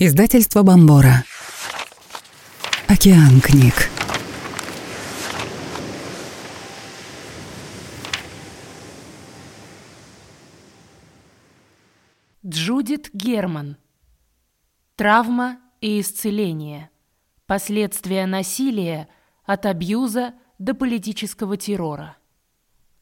Издательство Бомбора. Океан книг. Джудит Герман. Травма и исцеление. Последствия насилия от абьюза до политического террора.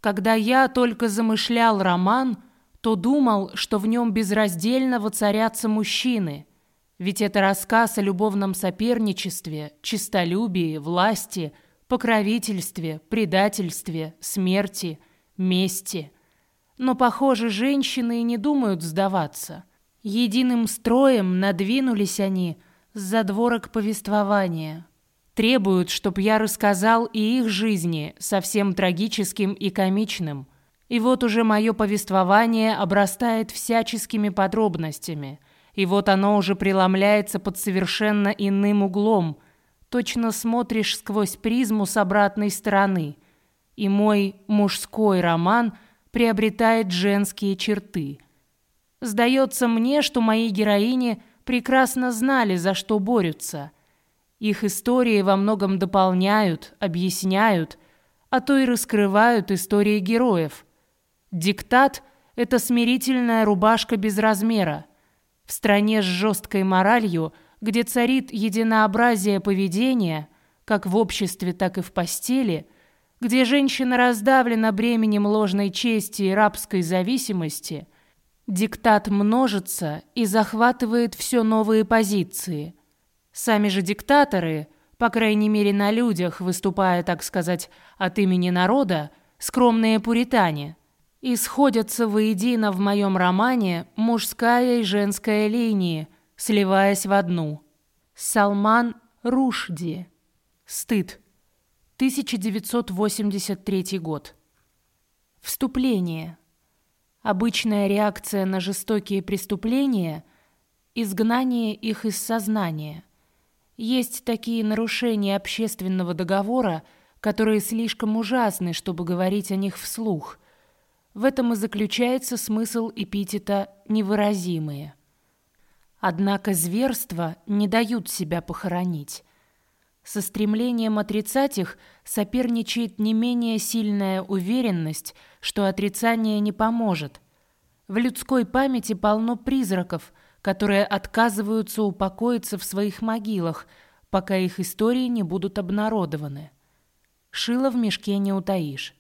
Когда я только замышлял роман, то думал, что в нем безраздельно воцарятся мужчины – ведь это рассказ о любовном соперничестве, честолюбии, власти, покровительстве, предательстве, смерти, мести. Но, похоже, женщины и не думают сдаваться. Единым строем надвинулись они с задворок повествования. Требуют, чтоб я рассказал и их жизни, совсем трагическим и комичным. И вот уже мое повествование обрастает всяческими подробностями – и вот оно уже преломляется под совершенно иным углом. Точно смотришь сквозь призму с обратной стороны. И мой мужской роман приобретает женские черты. Сдается мне, что мои героини прекрасно знали, за что борются. Их истории во многом дополняют, объясняют, а то и раскрывают истории героев. Диктат – это смирительная рубашка без размера – в стране с жесткой моралью, где царит единообразие поведения, как в обществе, так и в постели, где женщина раздавлена бременем ложной чести и рабской зависимости, диктат множится и захватывает все новые позиции. Сами же диктаторы, по крайней мере на людях, выступая, так сказать, от имени народа, скромные пуритане – и сходятся воедино в моем романе мужская и женская линии, сливаясь в одну. Салман Рушди. Стыд. 1983 год. Вступление. Обычная реакция на жестокие преступления – изгнание их из сознания. Есть такие нарушения общественного договора, которые слишком ужасны, чтобы говорить о них вслух – в этом и заключается смысл эпитета «невыразимые». Однако зверства не дают себя похоронить. Со стремлением отрицать их соперничает не менее сильная уверенность, что отрицание не поможет. В людской памяти полно призраков, которые отказываются упокоиться в своих могилах, пока их истории не будут обнародованы. Шило в мешке не утаишь.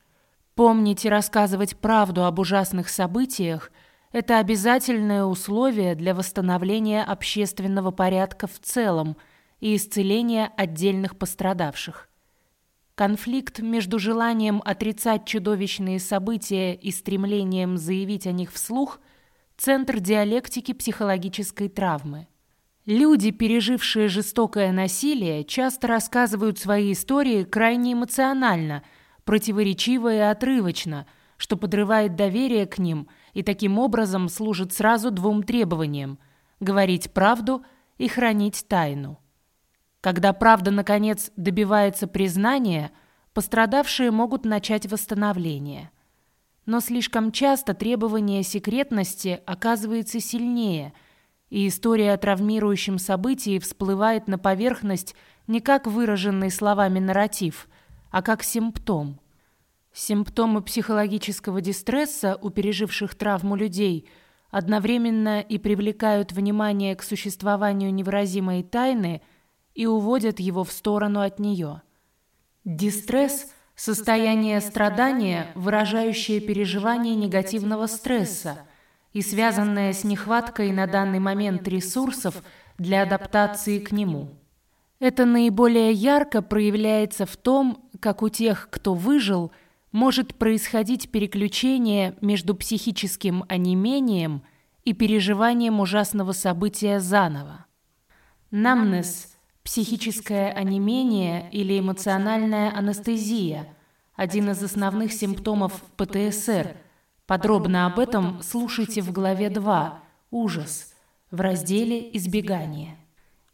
Помнить и рассказывать правду об ужасных событиях – это обязательное условие для восстановления общественного порядка в целом и исцеления отдельных пострадавших. Конфликт между желанием отрицать чудовищные события и стремлением заявить о них вслух – центр диалектики психологической травмы. Люди, пережившие жестокое насилие, часто рассказывают свои истории крайне эмоционально – противоречиво и отрывочно, что подрывает доверие к ним и таким образом служит сразу двум требованиям – говорить правду и хранить тайну. Когда правда, наконец, добивается признания, пострадавшие могут начать восстановление. Но слишком часто требование секретности оказывается сильнее, и история о травмирующем событии всплывает на поверхность не как выраженный словами нарратив – а как симптом. Симптомы психологического дистресса у переживших травму людей одновременно и привлекают внимание к существованию невыразимой тайны и уводят его в сторону от нее. Дистресс – состояние страдания, выражающее переживание негативного стресса и связанное с нехваткой на данный момент ресурсов для адаптации к нему. Это наиболее ярко проявляется в том, как у тех, кто выжил, может происходить переключение между психическим онемением и переживанием ужасного события заново. Намнес – психическое онемение или эмоциональная анестезия – один из основных симптомов ПТСР. Подробно об этом слушайте в главе 2 «Ужас» в разделе «Избегание».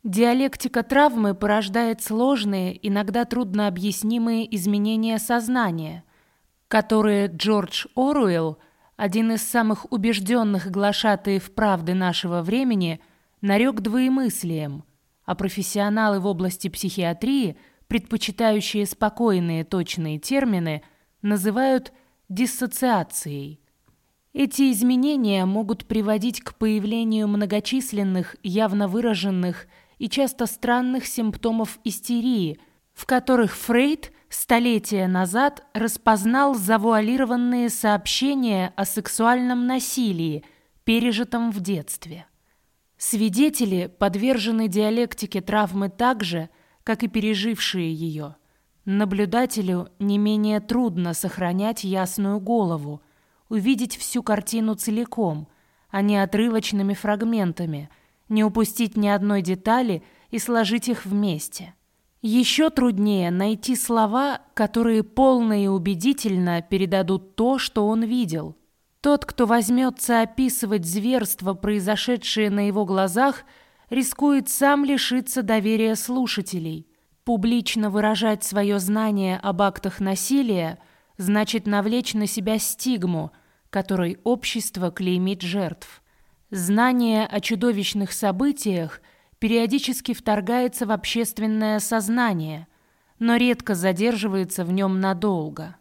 Диалектика травмы порождает сложные, иногда труднообъяснимые изменения сознания, которые Джордж Оруэлл, один из самых убежденных глашатаев правды нашего времени, нарек двоемыслием, а профессионалы в области психиатрии, предпочитающие спокойные точные термины, называют диссоциацией. Эти изменения могут приводить к появлению многочисленных, явно выраженных и часто странных симптомов истерии, в которых Фрейд столетия назад распознал завуалированные сообщения о сексуальном насилии, пережитом в детстве. Свидетели подвержены диалектике травмы так же, как и пережившие ее. Наблюдателю не менее трудно сохранять ясную голову – увидеть всю картину целиком, а не отрывочными фрагментами, не упустить ни одной детали и сложить их вместе. Еще труднее найти слова, которые полно и убедительно передадут то, что он видел. Тот, кто возьмется описывать зверства, произошедшие на его глазах, рискует сам лишиться доверия слушателей. Публично выражать свое знание об актах насилия значит навлечь на себя стигму – которой общество клеймит жертв. Знание о чудовищных событиях периодически вторгается в общественное сознание, но редко задерживается в нем надолго.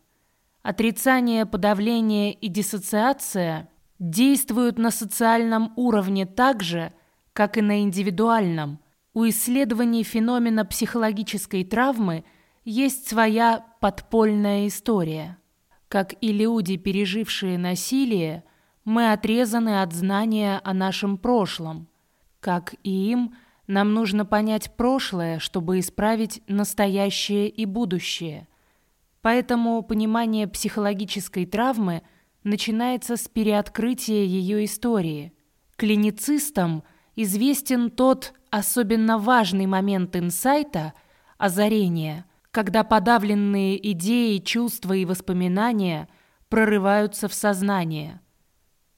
Отрицание, подавление и диссоциация действуют на социальном уровне так же, как и на индивидуальном. У исследований феномена психологической травмы есть своя подпольная история. Как и люди, пережившие насилие, мы отрезаны от знания о нашем прошлом. Как и им, нам нужно понять прошлое, чтобы исправить настоящее и будущее. Поэтому понимание психологической травмы начинается с переоткрытия ее истории. Клиницистам известен тот особенно важный момент инсайта, озарения – когда подавленные идеи, чувства и воспоминания прорываются в сознание.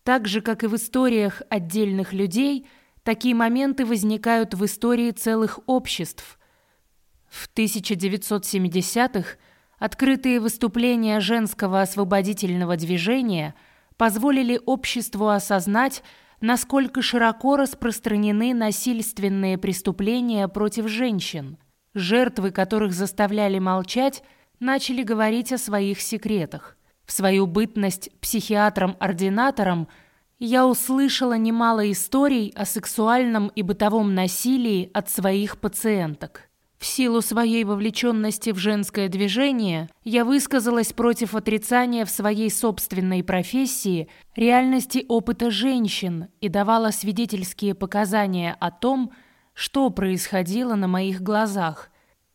Так же, как и в историях отдельных людей, такие моменты возникают в истории целых обществ. В 1970-х открытые выступления женского освободительного движения позволили обществу осознать, насколько широко распространены насильственные преступления против женщин – Жертвы, которых заставляли молчать, начали говорить о своих секретах. В свою бытность психиатром-ординатором я услышала немало историй о сексуальном и бытовом насилии от своих пациенток. В силу своей вовлеченности в женское движение я высказалась против отрицания в своей собственной профессии реальности опыта женщин и давала свидетельские показания о том, что происходило на моих глазах.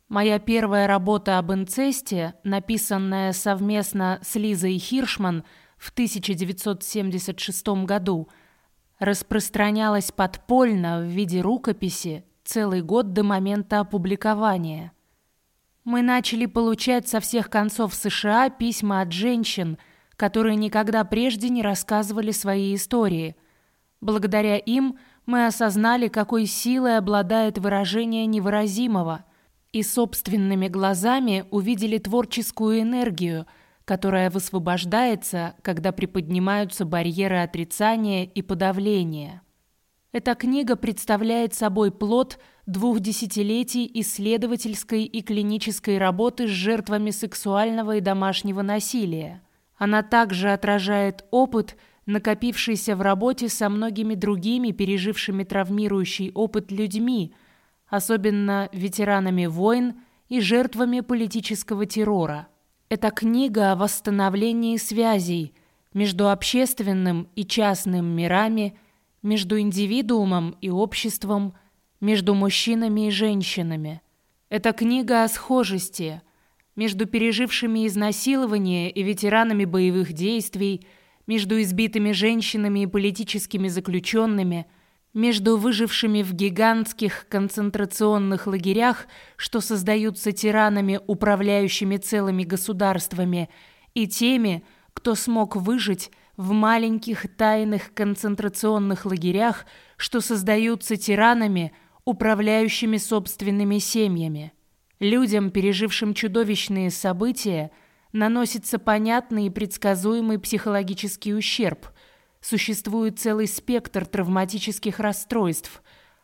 Моя первая работа об инцесте, написанная совместно с Лизой Хиршман в 1976 году, распространялась подпольно в виде рукописи целый год до момента опубликования. Мы начали получать со всех концов США письма от женщин, которые никогда прежде не рассказывали свои истории. Благодаря им мы осознали, какой силой обладает выражение невыразимого, и собственными глазами увидели творческую энергию, которая высвобождается, когда приподнимаются барьеры отрицания и подавления. Эта книга представляет собой плод двух десятилетий исследовательской и клинической работы с жертвами сексуального и домашнего насилия. Она также отражает опыт, накопившийся в работе со многими другими пережившими травмирующий опыт людьми, особенно ветеранами войн и жертвами политического террора. Это книга о восстановлении связей между общественным и частным мирами, между индивидуумом и обществом, между мужчинами и женщинами. Это книга о схожести между пережившими изнасилование и ветеранами боевых действий – между избитыми женщинами и политическими заключенными, между выжившими в гигантских концентрационных лагерях, что создаются тиранами, управляющими целыми государствами, и теми, кто смог выжить в маленьких тайных концентрационных лагерях, что создаются тиранами, управляющими собственными семьями. Людям, пережившим чудовищные события, наносится понятный и предсказуемый психологический ущерб. Существует целый спектр травматических расстройств,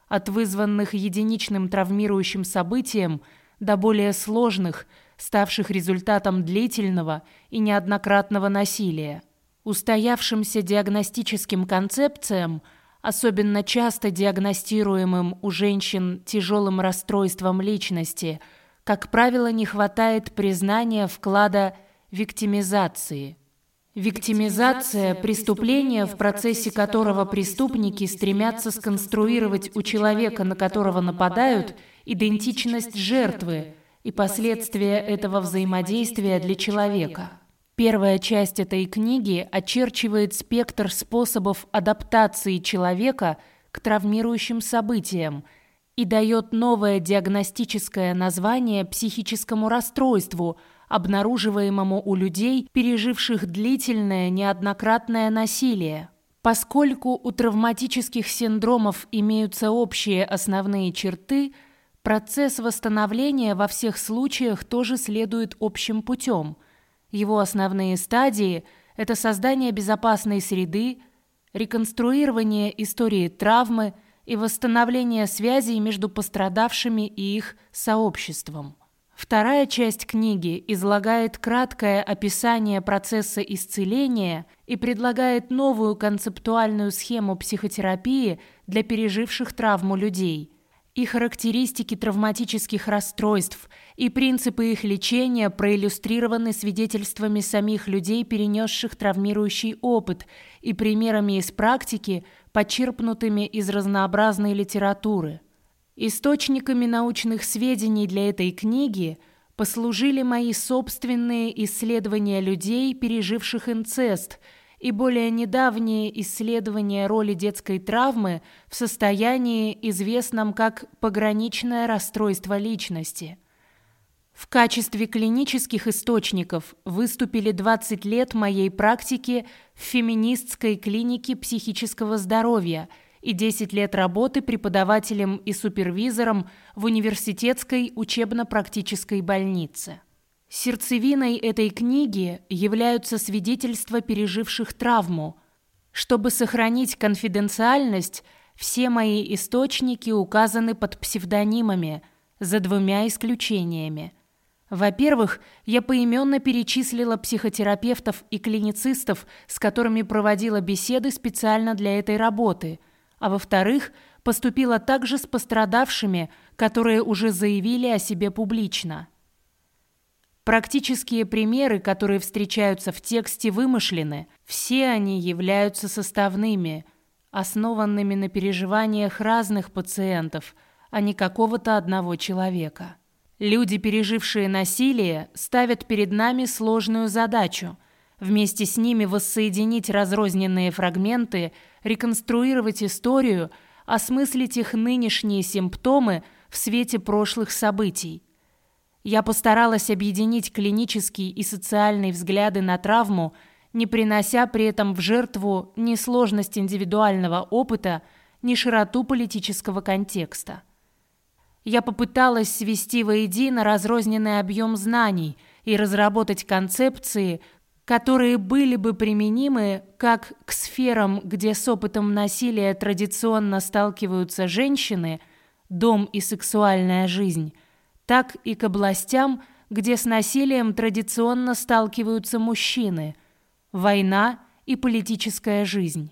от вызванных единичным травмирующим событием до более сложных, ставших результатом длительного и неоднократного насилия. Устоявшимся диагностическим концепциям, особенно часто диагностируемым у женщин тяжелым расстройством личности, как правило, не хватает признания вклада виктимизации – Виктимизация – преступление, в процессе которого преступники стремятся сконструировать у человека, на которого нападают, идентичность жертвы и последствия этого взаимодействия для человека. Первая часть этой книги очерчивает спектр способов адаптации человека к травмирующим событиям и дает новое диагностическое название психическому расстройству – обнаруживаемому у людей, переживших длительное неоднократное насилие. Поскольку у травматических синдромов имеются общие основные черты, процесс восстановления во всех случаях тоже следует общим путем. Его основные стадии – это создание безопасной среды, реконструирование истории травмы и восстановление связей между пострадавшими и их сообществом. Вторая часть книги излагает краткое описание процесса исцеления и предлагает новую концептуальную схему психотерапии для переживших травму людей. И характеристики травматических расстройств и принципы их лечения проиллюстрированы свидетельствами самих людей, перенесших травмирующий опыт, и примерами из практики, почерпнутыми из разнообразной литературы. Источниками научных сведений для этой книги послужили мои собственные исследования людей, переживших инцест, и более недавние исследования роли детской травмы в состоянии, известном как пограничное расстройство личности. В качестве клинических источников выступили 20 лет моей практики в феминистской клинике психического здоровья – и 10 лет работы преподавателем и супервизором в университетской учебно-практической больнице. Сердцевиной этой книги являются свидетельства переживших травму. Чтобы сохранить конфиденциальность, все мои источники указаны под псевдонимами, за двумя исключениями. Во-первых, я поименно перечислила психотерапевтов и клиницистов, с которыми проводила беседы специально для этой работы – а во-вторых, поступила также с пострадавшими, которые уже заявили о себе публично. Практические примеры, которые встречаются в тексте, вымышлены. Все они являются составными, основанными на переживаниях разных пациентов, а не какого-то одного человека. Люди, пережившие насилие, ставят перед нами сложную задачу – вместе с ними воссоединить разрозненные фрагменты – реконструировать историю, осмыслить их нынешние симптомы в свете прошлых событий. Я постаралась объединить клинические и социальные взгляды на травму, не принося при этом в жертву ни сложность индивидуального опыта, ни широту политического контекста. Я попыталась свести воедино разрозненный объем знаний и разработать концепции, которые были бы применимы как к сферам, где с опытом насилия традиционно сталкиваются женщины, дом и сексуальная жизнь, так и к областям, где с насилием традиционно сталкиваются мужчины, война и политическая жизнь.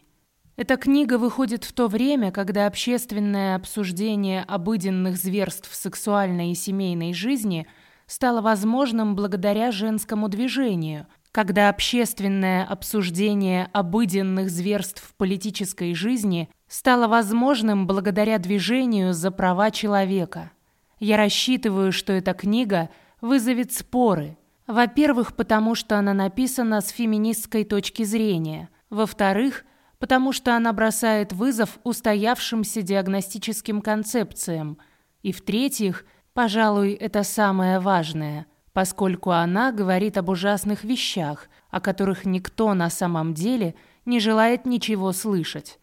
Эта книга выходит в то время, когда общественное обсуждение обыденных зверств сексуальной и семейной жизни стало возможным благодаря женскому движению – когда общественное обсуждение обыденных зверств в политической жизни стало возможным благодаря движению за права человека. Я рассчитываю, что эта книга вызовет споры. Во-первых, потому что она написана с феминистской точки зрения. Во-вторых, потому что она бросает вызов устоявшимся диагностическим концепциям. И в-третьих, пожалуй, это самое важное – поскольку она говорит об ужасных вещах, о которых никто на самом деле не желает ничего слышать.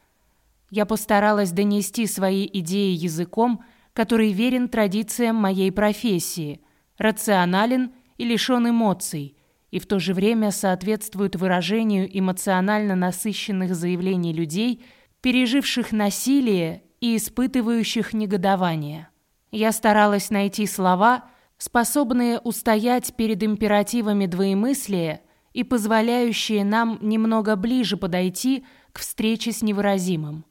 Я постаралась донести свои идеи языком, который верен традициям моей профессии, рационален и лишен эмоций, и в то же время соответствует выражению эмоционально насыщенных заявлений людей, переживших насилие и испытывающих негодование. Я старалась найти слова, способные устоять перед императивами двоемыслия и позволяющие нам немного ближе подойти к встрече с невыразимым.